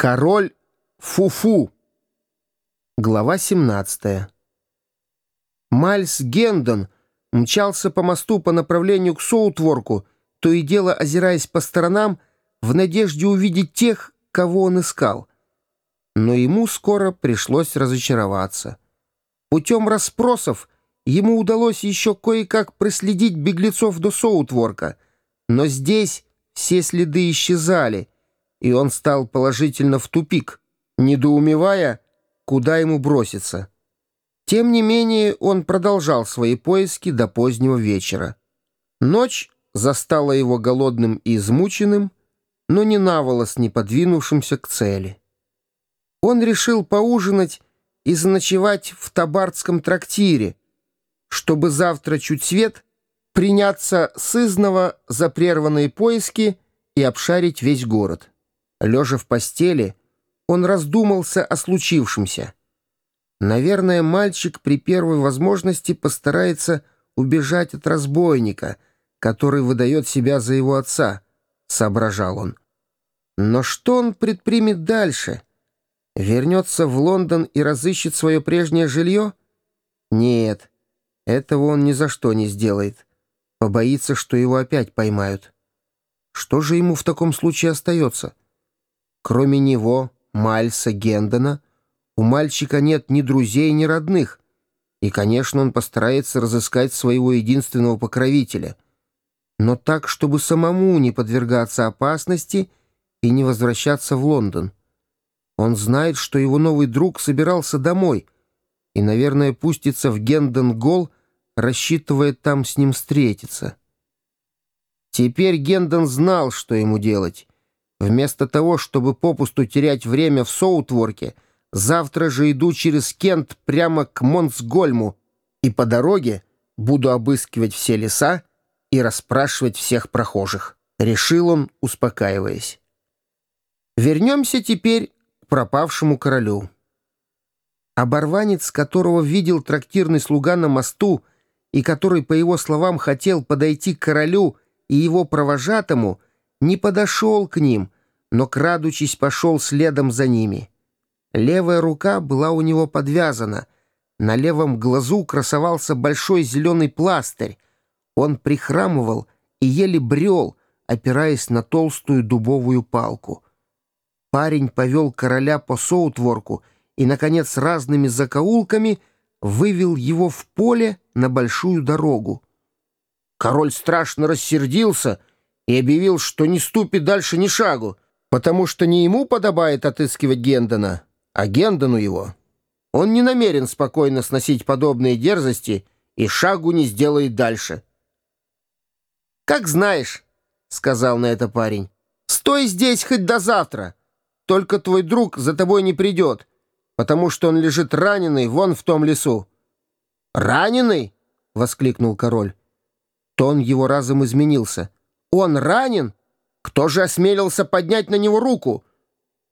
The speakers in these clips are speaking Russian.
Король Фуфу. Глава 17. Мальс Гендон мчался по мосту по направлению к Соутворку, то и дело озираясь по сторонам, в надежде увидеть тех, кого он искал. Но ему скоро пришлось разочароваться. Путем расспросов ему удалось еще кое-как проследить беглецов до Соутворка, но здесь все следы исчезали — и он стал положительно в тупик, недоумевая, куда ему броситься. Тем не менее, он продолжал свои поиски до позднего вечера. Ночь застала его голодным и измученным, но не наволос не подвинувшимся к цели. Он решил поужинать и заночевать в табардском трактире, чтобы завтра чуть свет приняться сызново за прерванные поиски и обшарить весь город. Лежа в постели, он раздумался о случившемся. Наверное, мальчик при первой возможности постарается убежать от разбойника, который выдает себя за его отца, — соображал он. Но что он предпримет дальше? Вернется в Лондон и разыщет свое прежнее жилье? Нет, этого он ни за что не сделает. Побоится, что его опять поймают. Что же ему в таком случае остается? Кроме него, Мальса Гендона, у мальчика нет ни друзей, ни родных, и, конечно, он постарается разыскать своего единственного покровителя, но так, чтобы самому не подвергаться опасности и не возвращаться в Лондон. Он знает, что его новый друг собирался домой и, наверное, пустится в Гендон-Гол, рассчитывая там с ним встретиться. Теперь Гендон знал, что ему делать, Вместо того, чтобы попусту терять время в Соутворке, завтра же иду через Кент прямо к Монсгольму и по дороге буду обыскивать все леса и расспрашивать всех прохожих. Решил он, успокаиваясь. Вернемся теперь к пропавшему королю. Оборванец, которого видел трактирный слуга на мосту и который, по его словам, хотел подойти к королю и его провожатому — не подошел к ним, но, крадучись, пошел следом за ними. Левая рука была у него подвязана. На левом глазу красовался большой зеленый пластырь. Он прихрамывал и еле брел, опираясь на толстую дубовую палку. Парень повел короля по соутворку и, наконец, разными закоулками вывел его в поле на большую дорогу. Король страшно рассердился — и объявил, что не ступит дальше ни шагу, потому что не ему подобает отыскивать Гендона, а Гендону его. Он не намерен спокойно сносить подобные дерзости и шагу не сделает дальше. «Как знаешь», — сказал на это парень, — «стой здесь хоть до завтра. Только твой друг за тобой не придет, потому что он лежит раненый вон в том лесу». «Раненый?» — воскликнул король. Тон его разом изменился — он ранен? Кто же осмелился поднять на него руку?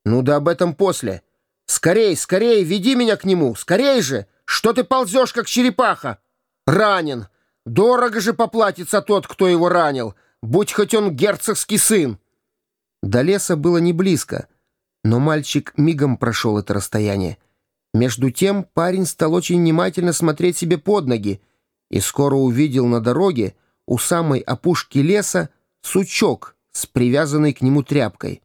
Ну да об этом после. Скорей, скорей, веди меня к нему, скорей же! Что ты ползешь, как черепаха? Ранен. Дорого же поплатится тот, кто его ранил, будь хоть он герцогский сын. До леса было не близко, но мальчик мигом прошел это расстояние. Между тем парень стал очень внимательно смотреть себе под ноги и скоро увидел на дороге у самой опушки леса сучок с привязанной к нему тряпкой.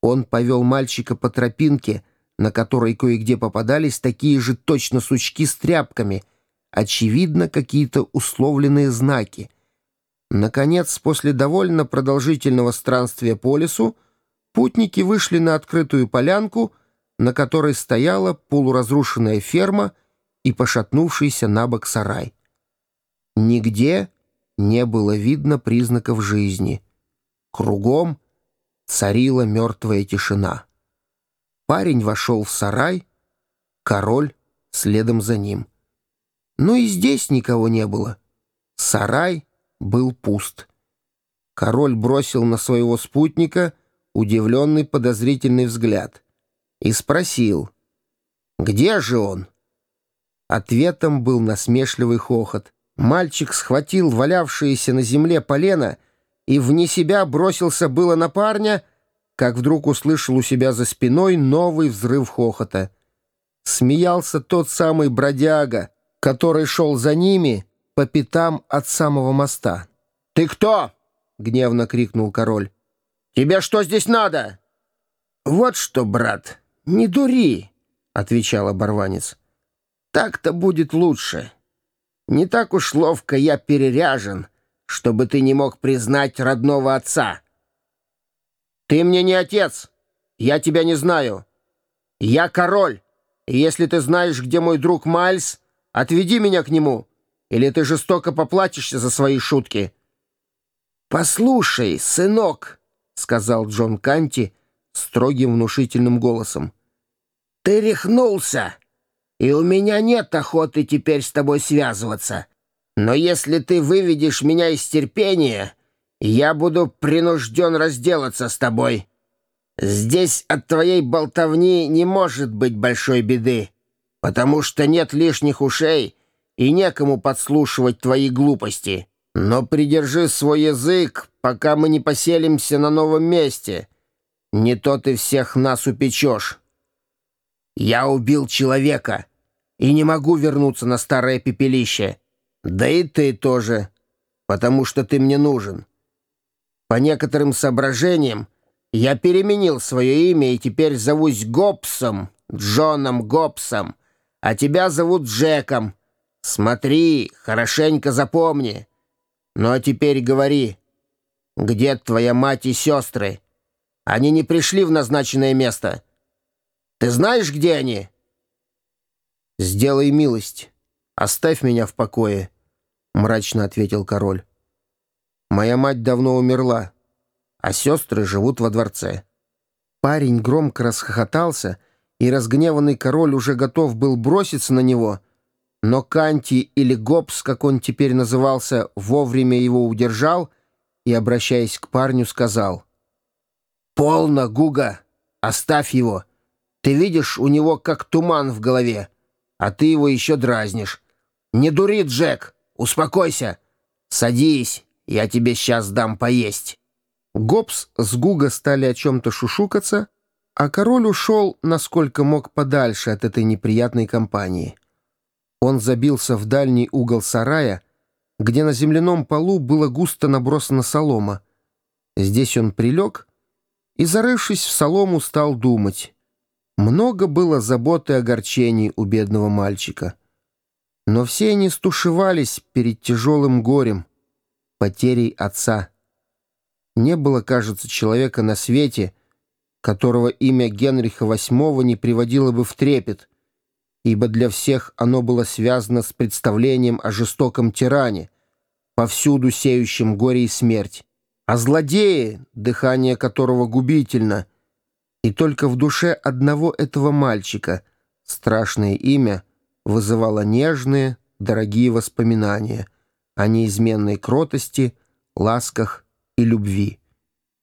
Он повел мальчика по тропинке, на которой кое-где попадались такие же точно сучки с тряпками, очевидно, какие-то условленные знаки. Наконец, после довольно продолжительного странствия по лесу, путники вышли на открытую полянку, на которой стояла полуразрушенная ферма и пошатнувшийся на бок сарай. Нигде не было видно признаков жизни. Кругом царила мертвая тишина. Парень вошел в сарай, король следом за ним. Но и здесь никого не было. Сарай был пуст. Король бросил на своего спутника удивленный подозрительный взгляд и спросил, «Где же он?» Ответом был насмешливый хохот. Мальчик схватил валявшееся на земле полено и вне себя бросился было на парня, как вдруг услышал у себя за спиной новый взрыв хохота. Смеялся тот самый бродяга, который шел за ними по пятам от самого моста. «Ты кто?» — гневно крикнул король. «Тебе что здесь надо?» «Вот что, брат, не дури!» — отвечал оборванец. «Так-то будет лучше. Не так уж ловко я переряжен, чтобы ты не мог признать родного отца. Ты мне не отец, я тебя не знаю. Я король, и если ты знаешь, где мой друг Майлз, отведи меня к нему, или ты жестоко поплатишься за свои шутки». «Послушай, сынок», — сказал Джон Канти строгим внушительным голосом, — «ты рехнулся, и у меня нет охоты теперь с тобой связываться». Но если ты выведешь меня из терпения, я буду принужден разделаться с тобой. Здесь от твоей болтовни не может быть большой беды, потому что нет лишних ушей и некому подслушивать твои глупости. Но придержи свой язык, пока мы не поселимся на новом месте. Не то ты всех нас упечешь. Я убил человека и не могу вернуться на старое пепелище. Да и ты тоже, потому что ты мне нужен. По некоторым соображениям я переменил свое имя и теперь зовусь Гобсом, Джоном Гобсом, а тебя зовут Джеком. Смотри, хорошенько запомни. Ну а теперь говори, где твоя мать и сестры? Они не пришли в назначенное место. Ты знаешь, где они?» «Сделай милость». «Оставь меня в покое», — мрачно ответил король. «Моя мать давно умерла, а сестры живут во дворце». Парень громко расхохотался, и разгневанный король уже готов был броситься на него, но Канти или Гобс, как он теперь назывался, вовремя его удержал и, обращаясь к парню, сказал «Полно, Гуга, оставь его. Ты видишь, у него как туман в голове, а ты его еще дразнишь. «Не дури, Джек! Успокойся! Садись, я тебе сейчас дам поесть!» Гобс с Гуга стали о чем-то шушукаться, а король ушел, насколько мог, подальше от этой неприятной компании. Он забился в дальний угол сарая, где на земляном полу было густо набросана солома. Здесь он прилег и, зарывшись в солому, стал думать. Много было заботы и огорчений у бедного мальчика. Но все они стушевались перед тяжелым горем, потерей отца. Не было, кажется, человека на свете, которого имя Генриха VIII не приводило бы в трепет, ибо для всех оно было связано с представлением о жестоком тиране, повсюду сеющем горе и смерть, о злодее, дыхание которого губительно, и только в душе одного этого мальчика страшное имя — вызывала нежные, дорогие воспоминания о неизменной кротости, ласках и любви.